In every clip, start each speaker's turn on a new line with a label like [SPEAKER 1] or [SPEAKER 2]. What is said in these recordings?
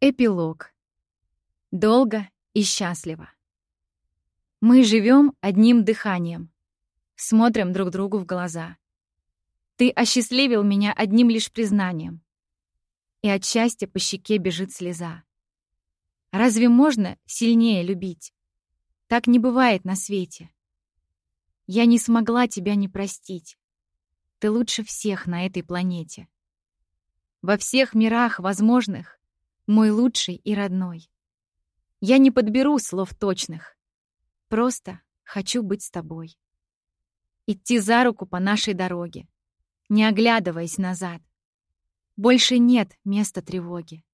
[SPEAKER 1] Эпилог. Долго и счастливо. Мы живем одним дыханием. Смотрим друг другу в глаза. Ты осчастливил меня одним лишь признанием. И от счастья по щеке бежит слеза. Разве можно сильнее любить? Так не бывает на свете. Я не смогла тебя не простить. Ты лучше всех на этой планете. Во всех мирах возможных мой лучший и родной. Я не подберу слов точных. Просто хочу быть с тобой. Идти за руку по нашей дороге, не оглядываясь назад. Больше нет места тревоги.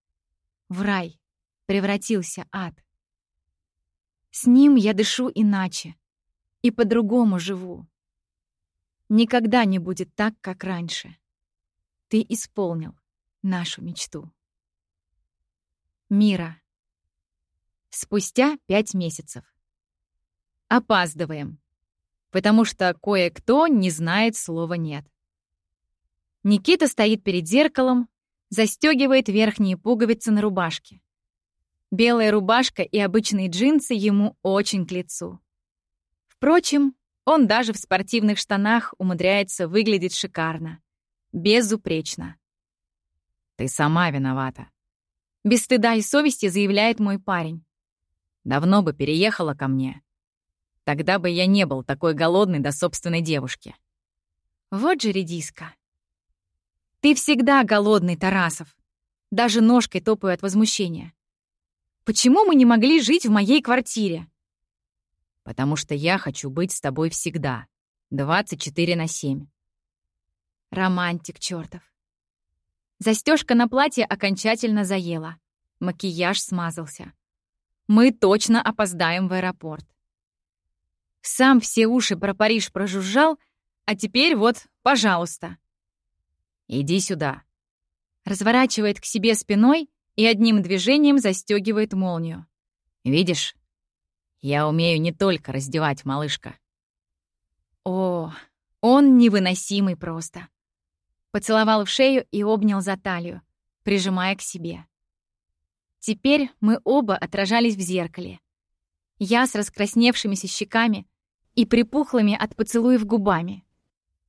[SPEAKER 1] В рай превратился ад. С ним я дышу иначе и по-другому живу. Никогда не будет так, как раньше. Ты исполнил нашу мечту. Мира. Спустя пять месяцев. Опаздываем, потому что кое-кто не знает слова «нет». Никита стоит перед зеркалом, застегивает верхние пуговицы на рубашке. Белая рубашка и обычные джинсы ему очень к лицу. Впрочем, он даже в спортивных штанах умудряется выглядеть шикарно, безупречно. «Ты сама виновата», без стыда и совести заявляет мой парень. Давно бы переехала ко мне. Тогда бы я не был такой голодный до собственной девушки. Вот же редиска. Ты всегда голодный, Тарасов. Даже ножкой топаю от возмущения. Почему мы не могли жить в моей квартире? Потому что я хочу быть с тобой всегда. 24 на 7. Романтик чертов. Застежка на платье окончательно заела. Макияж смазался. Мы точно опоздаем в аэропорт. Сам все уши про Париж прожужжал, а теперь вот, пожалуйста. Иди сюда. Разворачивает к себе спиной и одним движением застегивает молнию. Видишь? Я умею не только раздевать, малышка. О, он невыносимый просто. Поцеловал в шею и обнял за талию, прижимая к себе. Теперь мы оба отражались в зеркале. Я с раскрасневшимися щеками и припухлыми от поцелуев губами.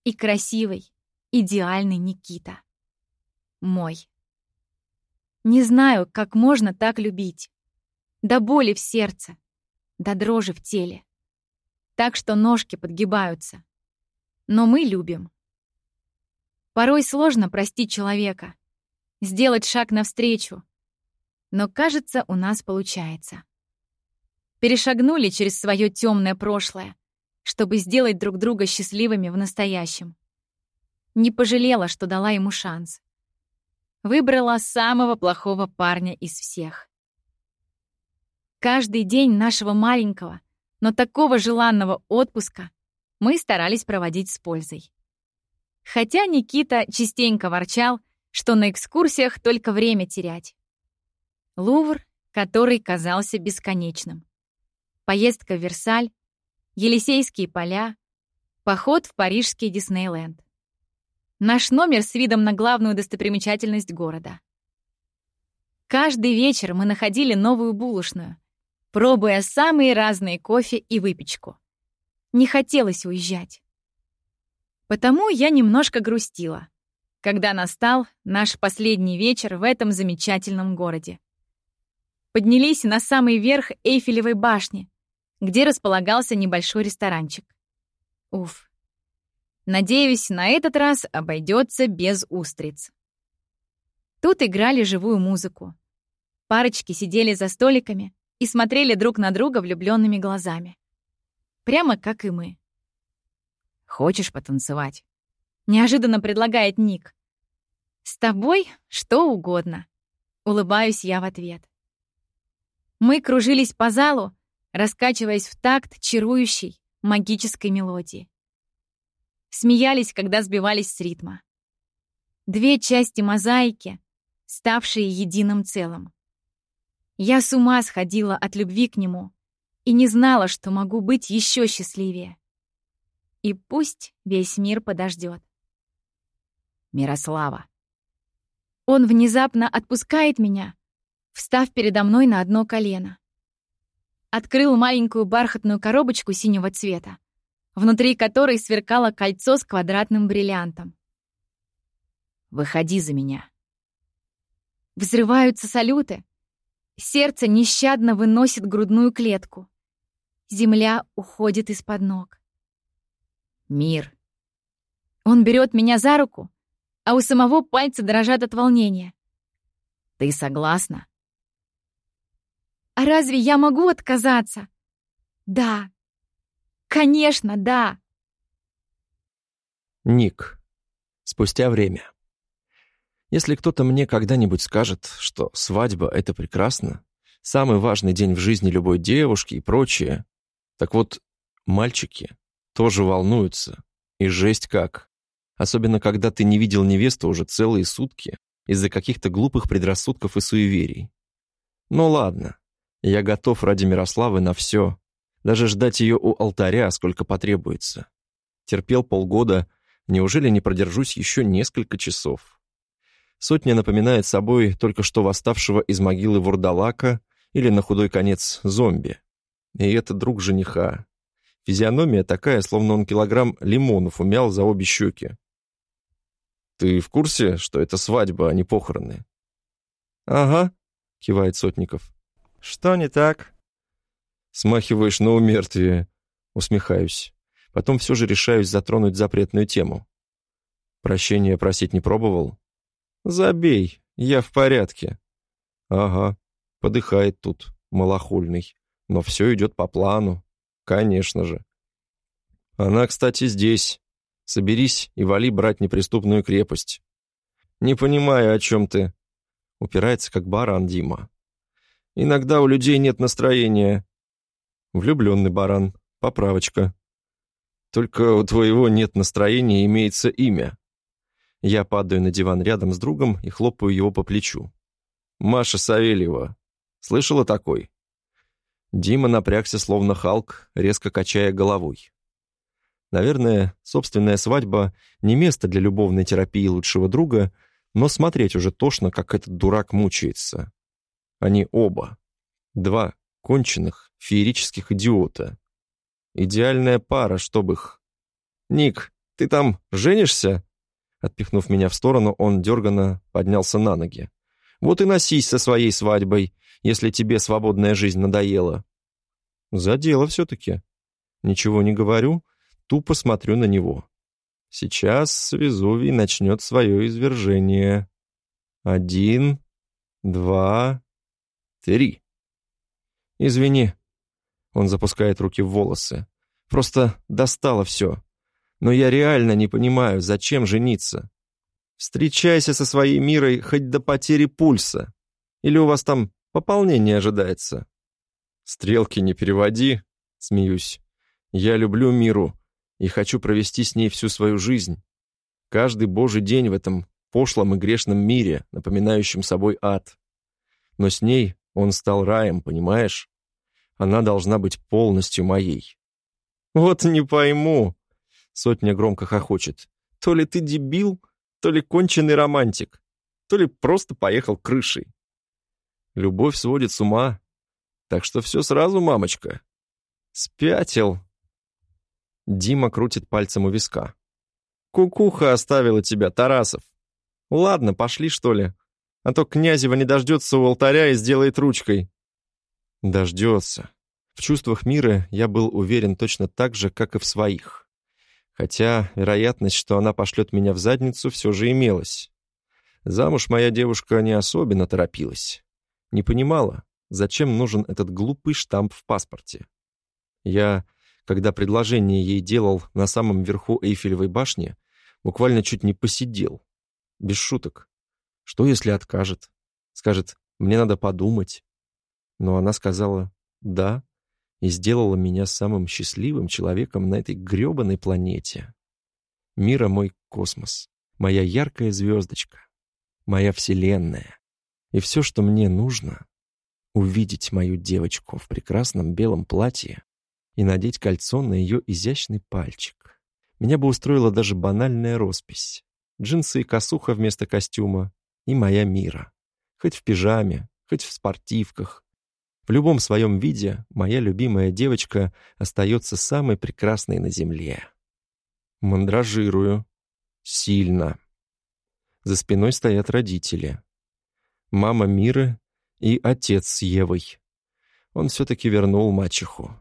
[SPEAKER 1] И красивый, идеальный Никита. Мой. Не знаю, как можно так любить. До боли в сердце, до дрожи в теле. Так что ножки подгибаются. Но мы любим. Порой сложно простить человека, сделать шаг навстречу. Но, кажется, у нас получается. Перешагнули через свое темное прошлое, чтобы сделать друг друга счастливыми в настоящем. Не пожалела, что дала ему шанс. Выбрала самого плохого парня из всех. Каждый день нашего маленького, но такого желанного отпуска мы старались проводить с пользой. Хотя Никита частенько ворчал, что на экскурсиях только время терять. Лувр, который казался бесконечным. Поездка в Версаль, Елисейские поля, поход в парижский Диснейленд. Наш номер с видом на главную достопримечательность города. Каждый вечер мы находили новую булочную, пробуя самые разные кофе и выпечку. Не хотелось уезжать. Потому я немножко грустила, когда настал наш последний вечер в этом замечательном городе. Поднялись на самый верх Эйфелевой башни, где располагался небольшой ресторанчик. Уф. Надеюсь, на этот раз обойдется без устриц. Тут играли живую музыку. Парочки сидели за столиками и смотрели друг на друга влюбленными глазами. Прямо как и мы. Хочешь потанцевать?» Неожиданно предлагает Ник. «С тобой что угодно», — улыбаюсь я в ответ. Мы кружились по залу, раскачиваясь в такт чарующей магической мелодии. Смеялись, когда сбивались с ритма. Две части мозаики, ставшие единым целым. Я с ума сходила от любви к нему и не знала, что могу быть еще счастливее. И пусть весь мир подождет. Мирослава. Он внезапно отпускает меня, встав передо мной на одно колено. Открыл маленькую бархатную коробочку синего цвета, внутри которой сверкало кольцо с квадратным бриллиантом. «Выходи за меня». Взрываются салюты. Сердце нещадно выносит грудную клетку. Земля уходит из-под ног. Мир. Он берет меня за руку, а у самого пальцы дрожат от волнения. Ты согласна? А разве я могу отказаться? Да. Конечно, да.
[SPEAKER 2] Ник. Спустя время. Если кто-то мне когда-нибудь скажет, что свадьба — это прекрасно, самый важный день в жизни любой девушки и прочее, так вот, мальчики тоже волнуются. И жесть как. Особенно, когда ты не видел невесту уже целые сутки из-за каких-то глупых предрассудков и суеверий. Ну ладно, я готов ради Мирославы на все. Даже ждать ее у алтаря, сколько потребуется. Терпел полгода, неужели не продержусь еще несколько часов? Сотня напоминает собой только что восставшего из могилы вурдалака или на худой конец зомби. И это друг жениха. Физиономия такая, словно он килограмм лимонов умял за обе щеки. «Ты в курсе, что это свадьба, а не похороны?»
[SPEAKER 3] «Ага», —
[SPEAKER 2] кивает Сотников.
[SPEAKER 3] «Что не так?»
[SPEAKER 2] «Смахиваешь на умертвие», — усмехаюсь. Потом все же решаюсь затронуть запретную тему. Прощения просить не пробовал? «Забей, я в порядке». «Ага, подыхает тут, малохольный. Но все идет по плану. Конечно же». «Она, кстати, здесь. Соберись и вали брать неприступную крепость». «Не понимаю, о чем ты». Упирается, как баран Дима. Иногда у людей нет настроения. Влюбленный баран. Поправочка. Только у твоего нет настроения имеется имя. Я падаю на диван рядом с другом и хлопаю его по плечу. Маша Савельева. Слышала такой? Дима напрягся, словно Халк, резко качая головой. Наверное, собственная свадьба не место для любовной терапии лучшего друга, но смотреть уже тошно, как этот дурак мучается. Они оба. Два конченых, феерических идиота. Идеальная пара, чтобы их... «Ник, ты там женишься?» Отпихнув меня в сторону, он дерганно поднялся на ноги. «Вот и носись со своей свадьбой, если тебе свободная жизнь надоела». «За дело все-таки». Ничего не говорю, тупо смотрю на него. Сейчас Везувий начнет свое извержение. Один, два, Три. Извини. Он запускает руки в волосы. Просто достало все. Но я реально не понимаю, зачем жениться. Встречайся со своей мирой хоть до потери пульса. Или у вас там пополнение ожидается? Стрелки не переводи, смеюсь. Я люблю миру и хочу провести с ней всю свою жизнь. Каждый божий день в этом пошлом и грешном мире, напоминающем собой ад. Но с ней он стал раем, понимаешь? Она должна быть полностью моей. Вот не пойму. Сотня громко хохочет. То ли ты дебил, то ли конченый романтик, то ли просто поехал крышей. Любовь сводит с ума. Так что все сразу, мамочка. Спятил. Дима крутит пальцем у виска. Кукуха оставила тебя, Тарасов. Ладно, пошли, что ли а то Князева не дождется у алтаря и сделает ручкой. Дождется. В чувствах мира я был уверен точно так же, как и в своих. Хотя вероятность, что она пошлет меня в задницу, все же имелась. Замуж моя девушка не особенно торопилась. Не понимала, зачем нужен этот глупый штамп в паспорте. Я, когда предложение ей делал на самом верху Эйфелевой башни, буквально чуть не посидел. Без шуток. Что, если откажет? Скажет, мне надо подумать. Но она сказала «да» и сделала меня самым счастливым человеком на этой грёбаной планете. Мира мой космос, моя яркая звездочка, моя вселенная. И все, что мне нужно — увидеть мою девочку в прекрасном белом платье и надеть кольцо на ее изящный пальчик. Меня бы устроила даже банальная роспись. Джинсы и косуха вместо костюма, и моя мира. Хоть в пижаме, хоть в спортивках. В любом своем виде моя любимая девочка остается самой прекрасной на земле. Мандражирую. Сильно. За спиной стоят родители. Мама Миры и отец с Евой. Он все-таки вернул мачеху.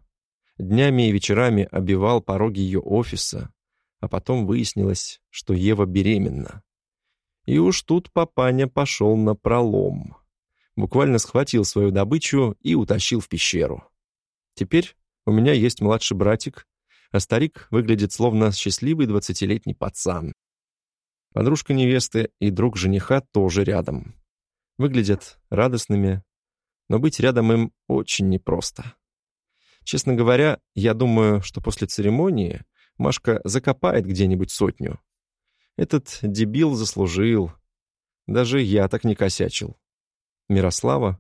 [SPEAKER 2] Днями и вечерами обивал пороги ее офиса, а потом выяснилось, что Ева беременна. И уж тут папаня пошел на пролом. Буквально схватил свою добычу и утащил в пещеру. Теперь у меня есть младший братик, а старик выглядит словно счастливый двадцатилетний пацан. Подружка невесты и друг жениха тоже рядом. Выглядят радостными, но быть рядом им очень непросто. Честно говоря, я думаю, что после церемонии Машка закопает где-нибудь сотню, этот дебил заслужил. Даже я так не косячил. Мирослава,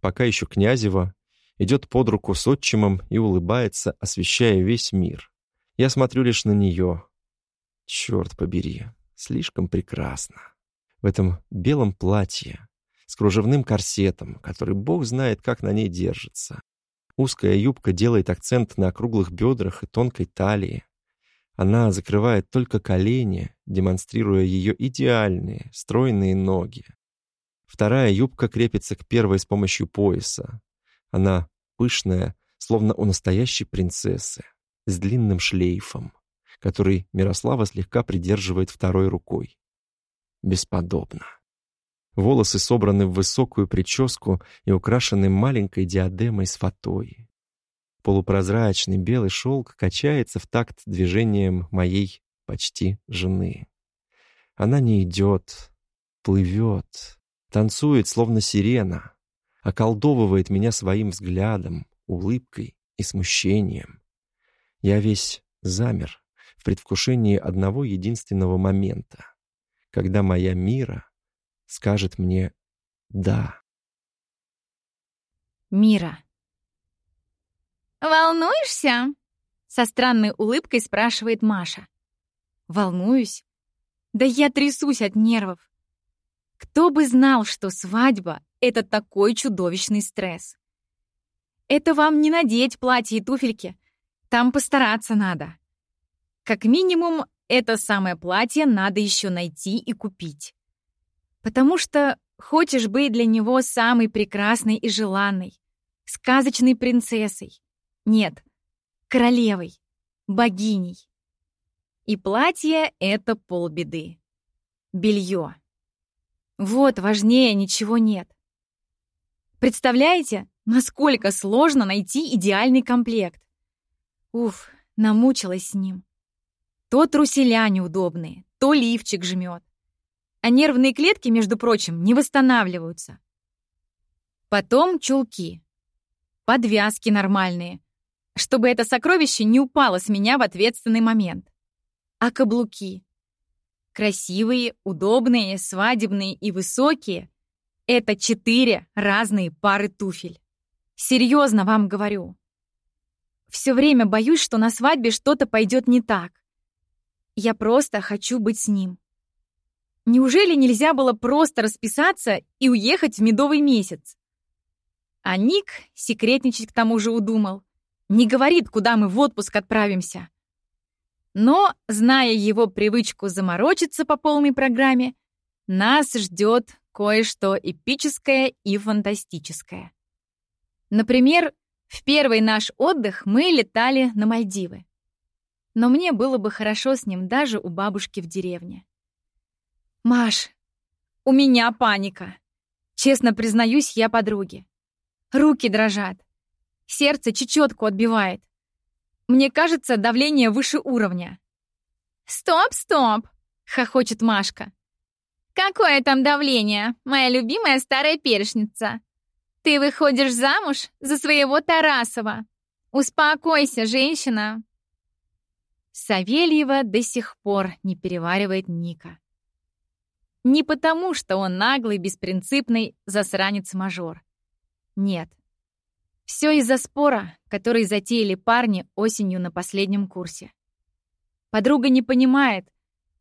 [SPEAKER 2] пока еще Князева, идет под руку с отчимом и улыбается, освещая весь мир. Я смотрю лишь на нее. Черт побери, слишком прекрасно. В этом белом платье, с кружевным корсетом, который бог знает, как на ней держится. Узкая юбка делает акцент на округлых бедрах и тонкой талии. Она закрывает только колени, демонстрируя ее идеальные, стройные ноги. Вторая юбка крепится к первой с помощью пояса. Она пышная, словно у настоящей принцессы, с длинным шлейфом, который Мирослава слегка придерживает второй рукой. Бесподобно. Волосы собраны в высокую прическу и украшены маленькой диадемой с фатой. Полупрозрачный белый шелк качается в такт движением моей почти жены. Она не идет, плывет, танцует, словно сирена, околдовывает меня своим взглядом, улыбкой и смущением. Я весь замер в предвкушении одного единственного момента, когда моя мира скажет мне «да».
[SPEAKER 1] Мира. «Волнуешься?» — со странной улыбкой спрашивает Маша. «Волнуюсь? Да я трясусь от нервов. Кто бы знал, что свадьба — это такой чудовищный стресс. Это вам не надеть платье и туфельки. Там постараться надо. Как минимум, это самое платье надо еще найти и купить. Потому что хочешь быть для него самой прекрасной и желанной, сказочной принцессой, нет, королевой, богиней. И платье — это полбеды. Белье. Вот, важнее ничего нет. Представляете, насколько сложно найти идеальный комплект? Уф, намучилась с ним. То труселя неудобные, то лифчик жмет. А нервные клетки, между прочим, не восстанавливаются. Потом чулки. Подвязки нормальные, чтобы это сокровище не упало с меня в ответственный момент. А каблуки? Красивые, удобные, свадебные и высокие — это четыре разные пары туфель. Серьезно вам говорю. Все время боюсь, что на свадьбе что-то пойдет не так. Я просто хочу быть с ним. Неужели нельзя было просто расписаться и уехать в медовый месяц? А Ник секретничать к тому же удумал не говорит, куда мы в отпуск отправимся. Но, зная его привычку заморочиться по полной программе, нас ждет кое-что эпическое и фантастическое. Например, в первый наш отдых мы летали на Мальдивы. Но мне было бы хорошо с ним даже у бабушки в деревне. «Маш, у меня паника. Честно признаюсь я подруге. Руки дрожат. Сердце чечетку отбивает. Мне кажется, давление выше уровня. «Стоп, стоп!» — хохочет Машка. «Какое там давление, моя любимая старая першница? Ты выходишь замуж за своего Тарасова. Успокойся, женщина!» Савельева до сих пор не переваривает Ника. Не потому, что он наглый, беспринципный засранец-мажор. Нет. Все из-за спора, который затеяли парни осенью на последнем курсе. Подруга не понимает,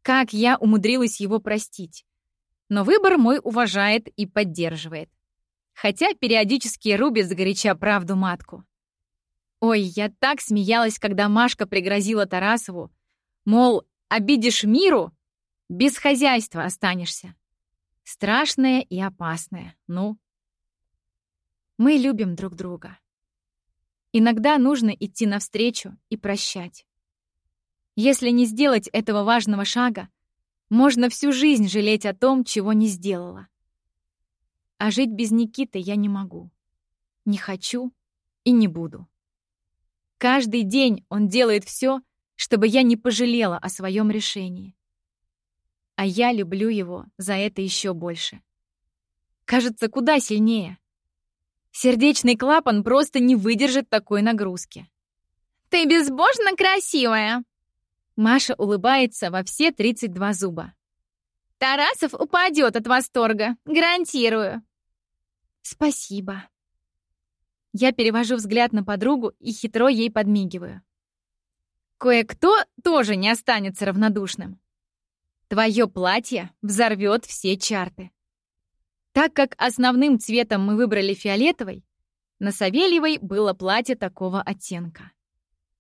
[SPEAKER 1] как я умудрилась его простить. Но выбор мой уважает и поддерживает. хотя периодически рубит сгоряча правду матку. Ой, я так смеялась, когда Машка пригрозила Тарасову, мол, обидишь миру, без хозяйства останешься. Страшное и опасное, ну. Мы любим друг друга. Иногда нужно идти навстречу и прощать. Если не сделать этого важного шага, можно всю жизнь жалеть о том, чего не сделала. А жить без Никиты я не могу. Не хочу и не буду. Каждый день он делает все, чтобы я не пожалела о своем решении. А я люблю его за это еще больше. Кажется, куда сильнее. Сердечный клапан просто не выдержит такой нагрузки.
[SPEAKER 4] «Ты безбожно красивая!»
[SPEAKER 1] Маша улыбается во все 32 зуба.
[SPEAKER 4] «Тарасов упадет от восторга, гарантирую!»
[SPEAKER 1] «Спасибо!» Я перевожу взгляд на подругу и хитро ей подмигиваю. Кое-кто тоже не останется равнодушным. Твое платье взорвет все чарты. Так как основным цветом мы выбрали фиолетовый, на Савельевой было платье такого оттенка.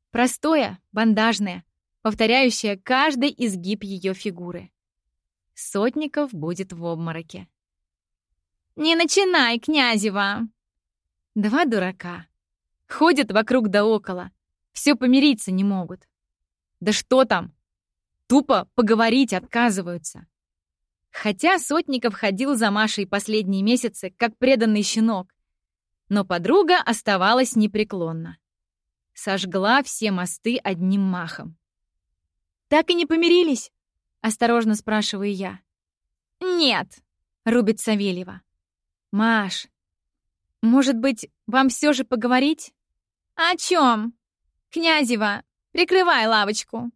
[SPEAKER 1] Простое, бандажное, повторяющее каждый изгиб ее фигуры. Сотников будет в обмороке.
[SPEAKER 4] «Не начинай, Князева!»
[SPEAKER 1] Два дурака. Ходят вокруг да около. Все помириться не могут. Да что там? Тупо поговорить отказываются. Хотя Сотников ходил за Машей последние месяцы, как преданный щенок. Но подруга оставалась непреклонна. Сожгла все мосты одним махом. «Так и не помирились?» — осторожно спрашиваю я.
[SPEAKER 4] «Нет», —
[SPEAKER 1] рубит Савельева. «Маш, может быть, вам все же поговорить?»
[SPEAKER 4] «О чем? Князева, прикрывай лавочку.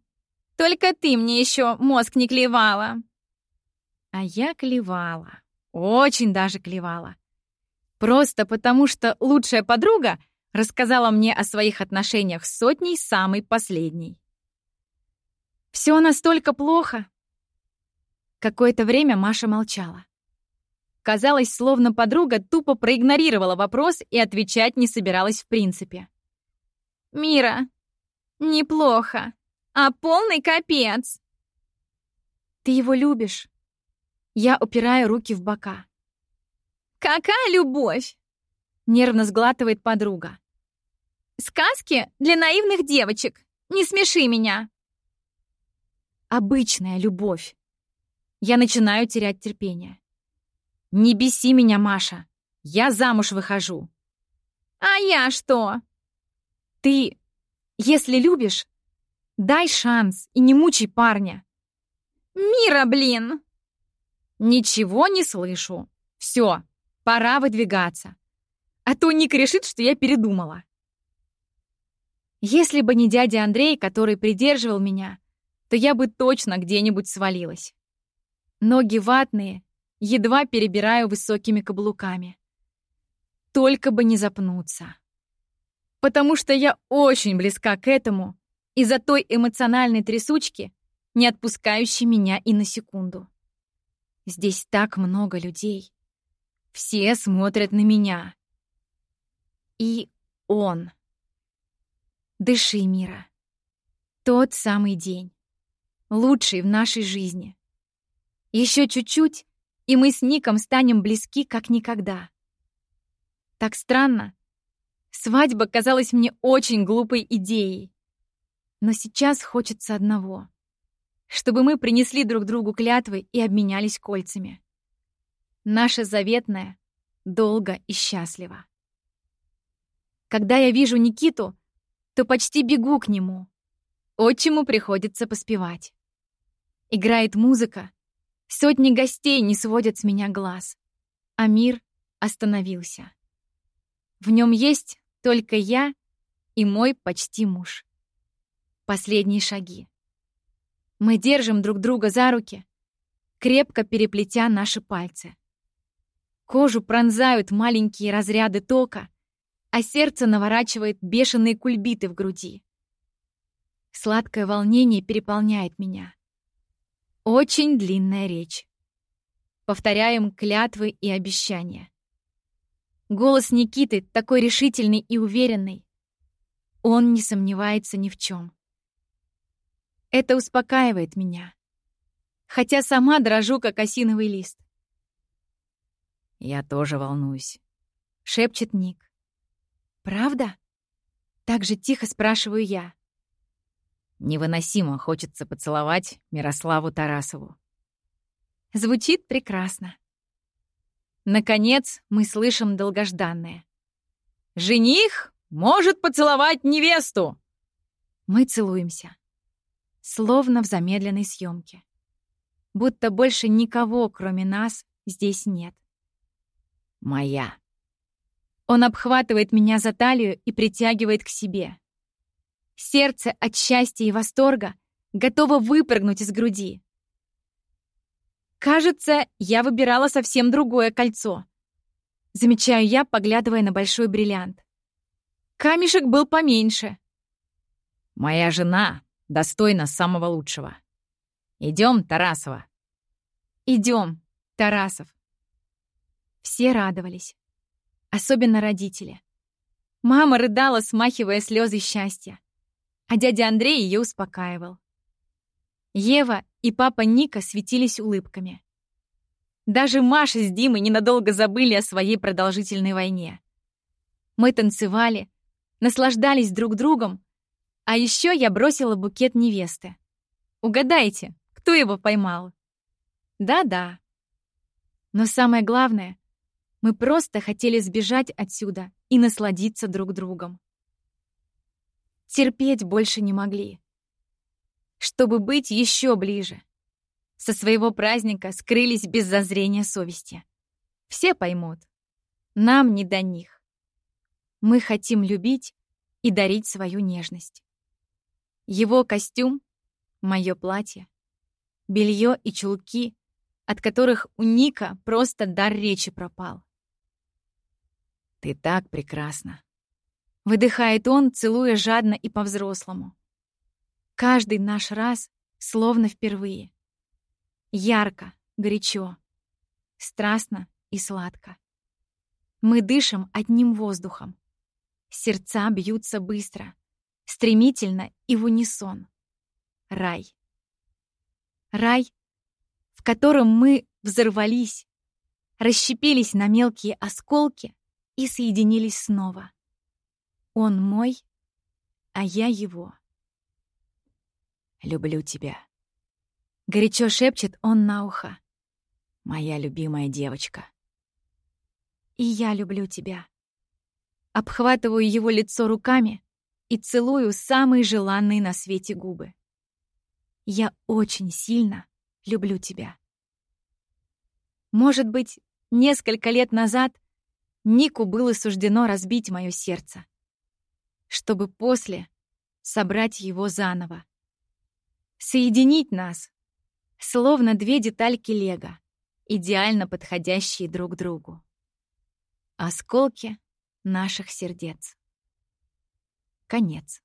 [SPEAKER 4] Только ты мне еще мозг не клевала».
[SPEAKER 1] А я клевала. Очень даже клевала. Просто потому, что лучшая подруга рассказала мне о своих отношениях с сотней самой последней. Все настолько плохо. Какое-то время Маша молчала. Казалось, словно подруга тупо проигнорировала вопрос и отвечать не собиралась в принципе.
[SPEAKER 4] «Мира, неплохо, а полный капец!»
[SPEAKER 1] «Ты его любишь?» Я упираю руки в бока.
[SPEAKER 4] «Какая любовь!»
[SPEAKER 1] — нервно сглатывает подруга.
[SPEAKER 4] «Сказки для наивных девочек. Не смеши меня!»
[SPEAKER 1] Обычная любовь. Я начинаю терять терпение. «Не беси меня, Маша. Я замуж выхожу».
[SPEAKER 4] «А я что?»
[SPEAKER 1] «Ты, если любишь, дай шанс и не мучай парня».
[SPEAKER 4] «Мира, блин!»
[SPEAKER 1] «Ничего не слышу. Все, пора выдвигаться. А то Ник решит, что я передумала». Если бы не дядя Андрей, который придерживал меня, то я бы точно где-нибудь свалилась. Ноги ватные, едва перебираю высокими каблуками. Только бы не запнуться. Потому что я очень близка к этому из-за той эмоциональной трясучки, не отпускающей меня и на секунду. Здесь так много людей. Все смотрят на меня. И он. Дыши, Мира. Тот самый день. Лучший в нашей жизни. Еще чуть-чуть, и мы с Ником станем близки, как никогда. Так странно. Свадьба казалась мне очень глупой идеей. Но сейчас хочется одного чтобы мы принесли друг другу клятвы и обменялись кольцами. Наше заветное долго и счастливо. Когда я вижу Никиту, то почти бегу к нему. Отчиму приходится поспевать. Играет музыка, сотни гостей не сводят с меня глаз, а мир остановился. В нем есть только я и мой почти муж. Последние шаги. Мы держим друг друга за руки, крепко переплетя наши пальцы. Кожу пронзают маленькие разряды тока, а сердце наворачивает бешеные кульбиты в груди. Сладкое волнение переполняет меня. Очень длинная речь. Повторяем клятвы и обещания. Голос Никиты такой решительный и уверенный. Он не сомневается ни в чем. Это успокаивает меня. Хотя сама дрожу, как осиновый лист.
[SPEAKER 5] «Я тоже волнуюсь», —
[SPEAKER 1] шепчет Ник. «Правда?» Так же тихо спрашиваю я.
[SPEAKER 5] Невыносимо хочется поцеловать Мирославу Тарасову.
[SPEAKER 1] Звучит прекрасно. Наконец мы слышим долгожданное.
[SPEAKER 5] «Жених может поцеловать невесту!»
[SPEAKER 1] Мы целуемся. Словно в замедленной съемке. Будто больше никого, кроме нас, здесь нет.
[SPEAKER 5] «Моя!»
[SPEAKER 1] Он обхватывает меня за талию и притягивает к себе. Сердце от счастья и восторга готово выпрыгнуть из груди. Кажется, я выбирала совсем другое кольцо. Замечаю я, поглядывая на большой бриллиант. Камешек был поменьше.
[SPEAKER 5] Моя жена достойна самого лучшего. Идем, Тарасова.
[SPEAKER 1] Идем, Тарасов. Все радовались. Особенно родители. Мама рыдала, смахивая слезы счастья. А дядя Андрей ее успокаивал. Ева и папа Ника светились улыбками. Даже Маша с Димой ненадолго забыли о своей продолжительной войне. Мы танцевали, наслаждались друг другом, а еще я бросила букет невесты. Угадайте, кто его поймал? Да-да. Но самое главное, мы просто хотели сбежать отсюда и насладиться друг другом. Терпеть больше не могли чтобы быть еще ближе. Со своего праздника скрылись без зазрения совести. Все поймут. Нам не до них. Мы хотим любить и дарить свою нежность. Его костюм, мое платье, белье и чулки, от которых у Ника просто дар речи пропал.
[SPEAKER 5] «Ты так прекрасна!»
[SPEAKER 1] Выдыхает он, целуя жадно и по-взрослому. Каждый наш раз словно впервые. Ярко, горячо, страстно и сладко. Мы дышим одним воздухом. Сердца бьются быстро, стремительно и в унисон. Рай. Рай, в котором мы взорвались, расщепились на мелкие осколки и соединились снова. Он мой, а я его.
[SPEAKER 5] Люблю тебя.
[SPEAKER 1] Горячо шепчет он на ухо.
[SPEAKER 5] Моя любимая девочка.
[SPEAKER 1] И я люблю тебя. Обхватываю его лицо руками и целую самые желанные на свете губы. Я очень сильно люблю тебя. Может быть, несколько лет назад Нику было суждено разбить мое сердце, чтобы после собрать его заново соединить нас, словно две детальки лего, идеально подходящие друг другу. Осколки наших сердец. Конец.